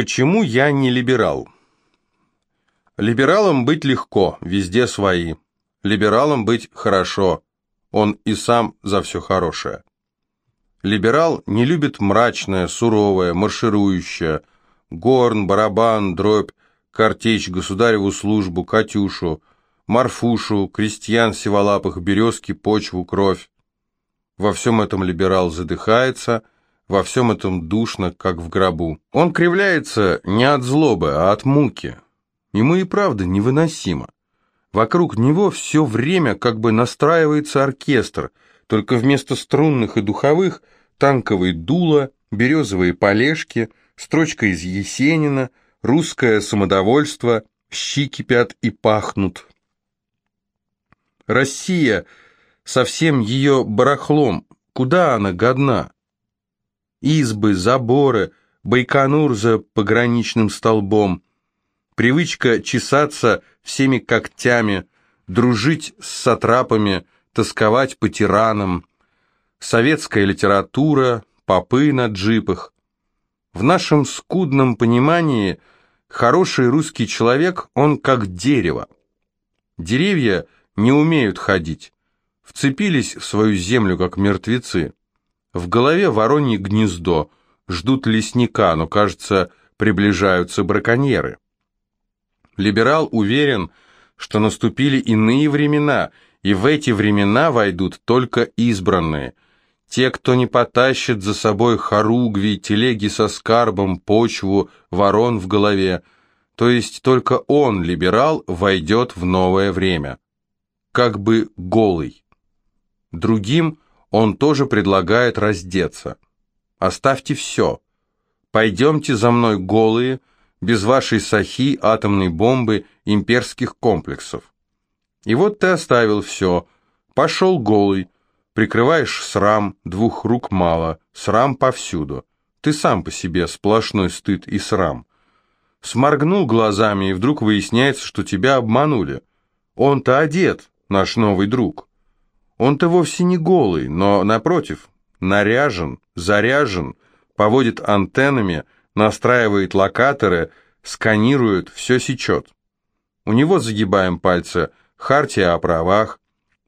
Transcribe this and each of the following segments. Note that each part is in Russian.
Почему я не либерал? Либералом быть легко, везде свои. Либералом быть хорошо, он и сам за все хорошее. Либерал не любит мрачное, суровое, марширующее, горн, барабан, дробь, картечь, государеву службу, Катюшу, Марфушу, крестьян сиволапых, березки, почву, кровь. Во всем этом либерал задыхается, во всем этом душно, как в гробу. Он кривляется не от злобы, а от муки. Ему и правда невыносимо. Вокруг него все время как бы настраивается оркестр, только вместо струнных и духовых танковые дула, березовые полежки, строчка из Есенина, русское самодовольство, щи кипят и пахнут. Россия со всем ее барахлом, куда она годна? Избы, заборы, Байконур за пограничным столбом, привычка чесаться всеми когтями, дружить с сатрапами, тосковать по тиранам, советская литература, попы на джипах. В нашем скудном понимании хороший русский человек, он как дерево. Деревья не умеют ходить, вцепились в свою землю, как мертвецы. В голове воронье гнездо, ждут лесника, но, кажется, приближаются браконьеры. Либерал уверен, что наступили иные времена, и в эти времена войдут только избранные – те, кто не потащит за собой хоругви, телеги со скарбом, почву, ворон в голове, то есть только он, либерал, войдет в новое время. Как бы голый. Другим он тоже предлагает раздеться. Оставьте все. Пойдемте за мной голые, без вашей сахи, атомной бомбы, имперских комплексов. И вот ты оставил все, пошел голый, Прикрываешь срам, двух рук мало, срам повсюду. Ты сам по себе сплошной стыд и срам. Сморгнул глазами, и вдруг выясняется, что тебя обманули. Он-то одет, наш новый друг. Он-то вовсе не голый, но, напротив, наряжен, заряжен, поводит антеннами, настраивает локаторы, сканирует, все сечет. У него, загибаем пальцы, хартия о правах,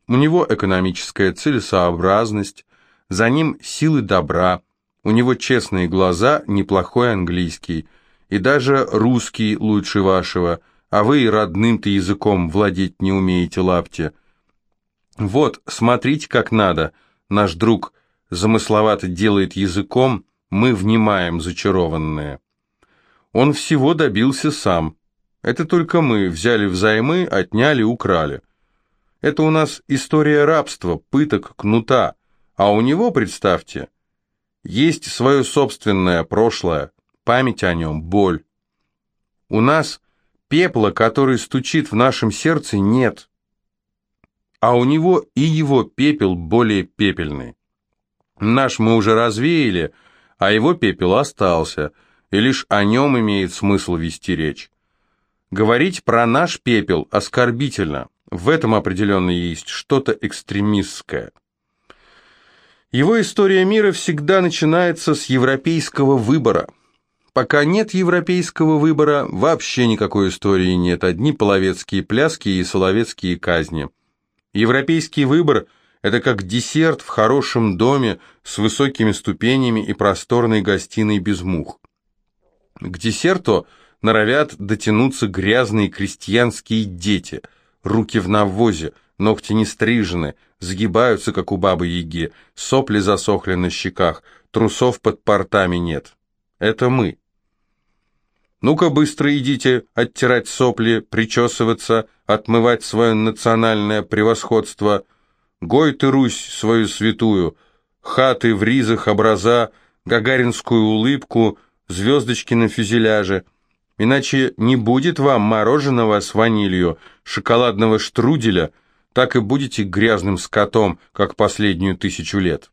у него экономическая целесообразность, за ним силы добра, у него честные глаза, неплохой английский, и даже русский лучше вашего, а вы и родным-то языком владеть не умеете, лапте. Вот, смотрите, как надо, наш друг замысловато делает языком, мы внимаем зачарованные. Он всего добился сам. Это только мы взяли взаймы, отняли, украли. Это у нас история рабства, пыток, кнута, а у него, представьте, есть свое собственное прошлое, память о нем, боль. У нас пепла, который стучит в нашем сердце, нет. А у него и его пепел более пепельный. Наш мы уже развеяли, а его пепел остался, и лишь о нем имеет смысл вести речь. Говорить про наш пепел оскорбительно, в этом определенно есть что-то экстремистское. Его история мира всегда начинается с европейского выбора. Пока нет европейского выбора, вообще никакой истории нет, одни половецкие пляски и соловецкие казни. Европейский выбор – это как десерт в хорошем доме с высокими ступенями и просторной гостиной без мух. К десерту норовят дотянуться грязные крестьянские дети – руки в навозе, ногти не стрижены, сгибаются, как у бабы-яги, сопли засохли на щеках, трусов под портами нет. Это мы. Ну-ка быстро идите оттирать сопли, причесываться, отмывать свое национальное превосходство. Гой ты, Русь, свою святую, хаты в ризах образа, гагаринскую улыбку, звездочки на фюзеляже — Иначе не будет вам мороженого с ванилью, шоколадного штруделя, так и будете грязным скотом, как последнюю тысячу лет.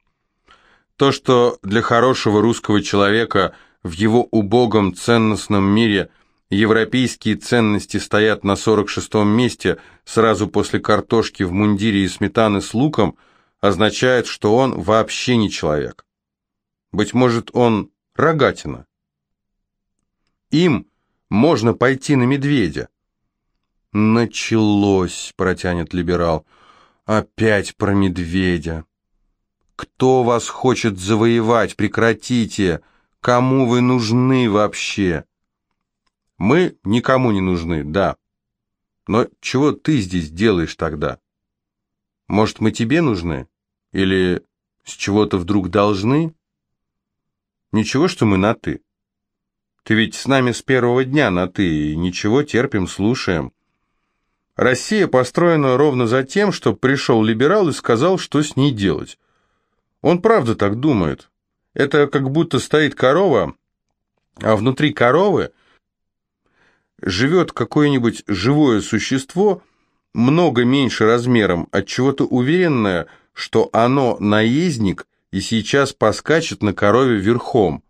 То, что для хорошего русского человека в его убогом ценностном мире европейские ценности стоят на 46-м месте сразу после картошки в мундире и сметаны с луком, означает, что он вообще не человек. Быть может, он рогатина. Им можно пойти на медведя. «Началось», — протянет либерал. «Опять про медведя». «Кто вас хочет завоевать? Прекратите! Кому вы нужны вообще?» «Мы никому не нужны, да. Но чего ты здесь делаешь тогда? Может, мы тебе нужны? Или с чего-то вдруг должны?» «Ничего, что мы на «ты». Ты ведь с нами с первого дня на «ты», и ничего, терпим, слушаем». Россия построена ровно за тем, что пришел либерал и сказал, что с ней делать. Он правда так думает. Это как будто стоит корова, а внутри коровы живет какое-нибудь живое существо, много меньше размером, от чего-то уверенное, что оно наездник и сейчас поскачет на корове верхом.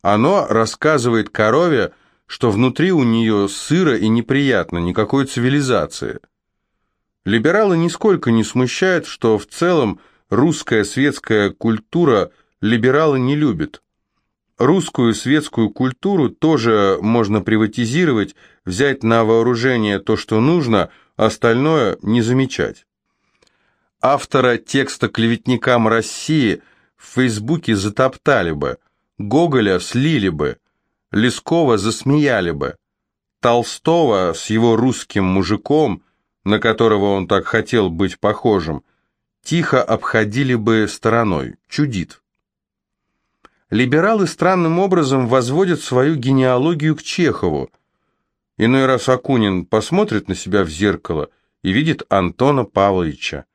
Оно рассказывает корове, что внутри у нее сыро и неприятно, никакой цивилизации. Либералы нисколько не смущают, что в целом русская светская культура либералы не любят. Русскую светскую культуру тоже можно приватизировать, взять на вооружение то, что нужно, остальное не замечать. Автора текста «Клеветникам России» в Фейсбуке затоптали бы, Гоголя слили бы, Лескова засмеяли бы. Толстого с его русским мужиком, на которого он так хотел быть похожим, тихо обходили бы стороной. Чудит. Либералы странным образом возводят свою генеалогию к Чехову. Иной раз Акунин посмотрит на себя в зеркало и видит Антона Павловича.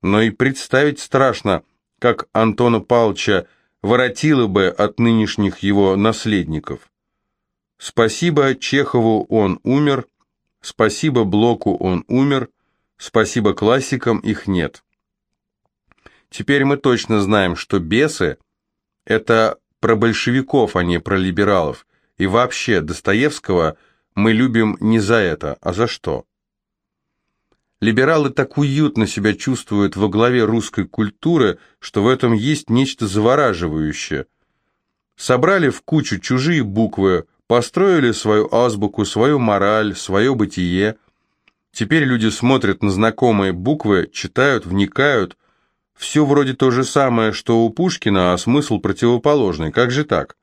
Но и представить страшно, как Антона Павловича воротило бы от нынешних его наследников. Спасибо Чехову он умер, спасибо Блоку он умер, спасибо классикам их нет. Теперь мы точно знаем, что бесы – это про большевиков, а не про либералов, и вообще Достоевского мы любим не за это, а за что. Либералы так уютно себя чувствуют во главе русской культуры, что в этом есть нечто завораживающее. Собрали в кучу чужие буквы, построили свою азбуку, свою мораль, свое бытие. Теперь люди смотрят на знакомые буквы, читают, вникают. Все вроде то же самое, что у Пушкина, а смысл противоположный. Как же так?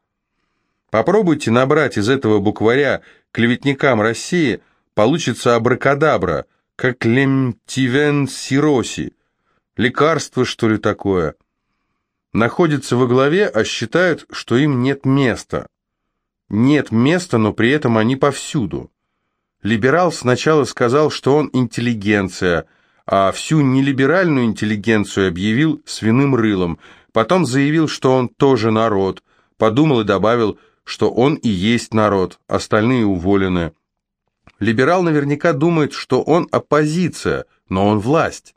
Попробуйте набрать из этого букваря клеветникам России, получится абракадабра – как лемтивен сироси. Лекарство, что ли, такое? Находится во главе, а считают, что им нет места. Нет места, но при этом они повсюду. Либерал сначала сказал, что он интеллигенция, а всю нелиберальную интеллигенцию объявил свиным рылом. Потом заявил, что он тоже народ. Подумал и добавил, что он и есть народ, остальные уволены. Либерал наверняка думает, что он оппозиция, но он власть.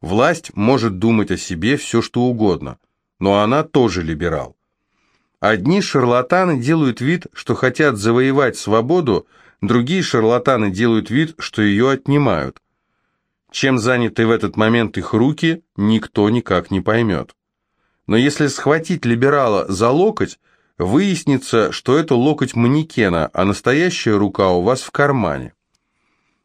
Власть может думать о себе все, что угодно, но она тоже либерал. Одни шарлатаны делают вид, что хотят завоевать свободу, другие шарлатаны делают вид, что ее отнимают. Чем заняты в этот момент их руки, никто никак не поймет. Но если схватить либерала за локоть, Выяснится, что это локоть манекена, а настоящая рука у вас в кармане.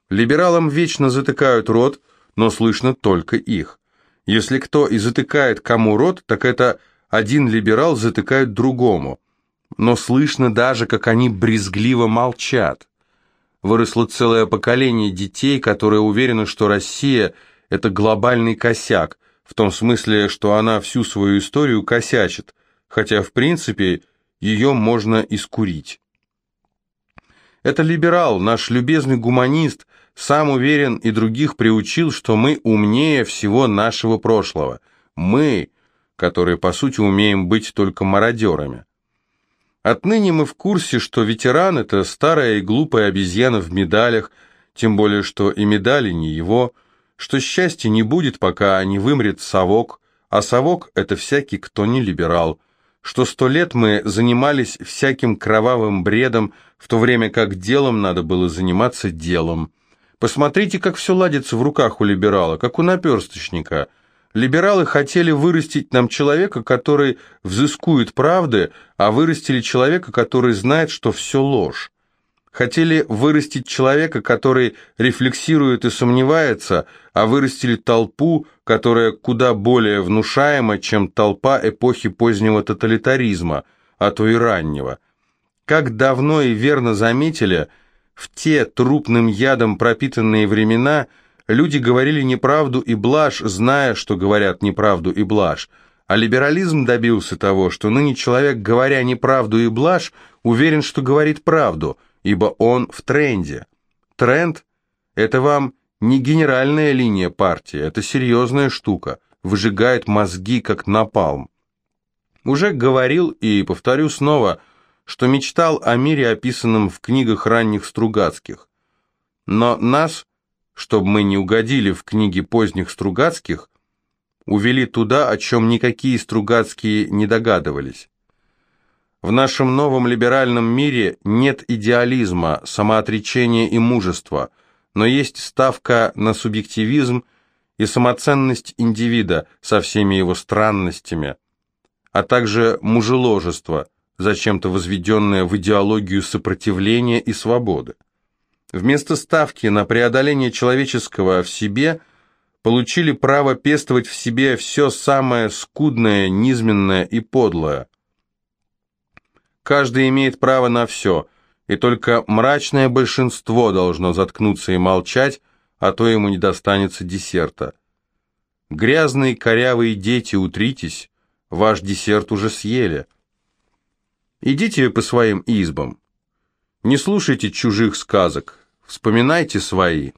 Либералам вечно затыкают рот, но слышно только их. Если кто и затыкает кому рот, так это один либерал затыкает другому. Но слышно даже, как они брезгливо молчат. Выросло целое поколение детей, которые уверены, что Россия – это глобальный косяк, в том смысле, что она всю свою историю косячит, хотя, в принципе, ее можно искурить. Это либерал, наш любезный гуманист, сам уверен и других приучил, что мы умнее всего нашего прошлого. Мы, которые по сути умеем быть только мародерами. Отныне мы в курсе, что ветеран – это старая и глупая обезьяна в медалях, тем более, что и медали не его, что счастья не будет, пока не вымрет совок, а совок – это всякий, кто не либерал – что сто лет мы занимались всяким кровавым бредом, в то время как делом надо было заниматься делом. Посмотрите, как все ладится в руках у либерала, как у наперсточника. Либералы хотели вырастить нам человека, который взыскует правды, а вырастили человека, который знает, что все ложь. Хотели вырастить человека, который рефлексирует и сомневается, а вырастили толпу, которая куда более внушаема, чем толпа эпохи позднего тоталитаризма, а то и раннего. Как давно и верно заметили, в те трупным ядом пропитанные времена – Люди говорили неправду и блажь, зная, что говорят неправду и блажь. А либерализм добился того, что ныне человек, говоря неправду и блажь, уверен, что говорит правду, ибо он в тренде. Тренд – это вам не генеральная линия партии, это серьезная штука, выжигает мозги, как напалм. Уже говорил и повторю снова, что мечтал о мире, описанном в книгах ранних Стругацких. Но нас – чтобы мы не угодили в книги поздних Стругацких, увели туда, о чем никакие Стругацкие не догадывались. В нашем новом либеральном мире нет идеализма, самоотречения и мужества, но есть ставка на субъективизм и самоценность индивида со всеми его странностями, а также мужеложество, зачем-то возведенное в идеологию сопротивления и свободы. Вместо ставки на преодоление человеческого в себе получили право пестовать в себе все самое скудное, низменное и подлое. Каждый имеет право на все, и только мрачное большинство должно заткнуться и молчать, а то ему не достанется десерта. Грязные корявые дети, утритесь, ваш десерт уже съели. Идите по своим избам. Не слушайте чужих сказок, Вспоминайте свои.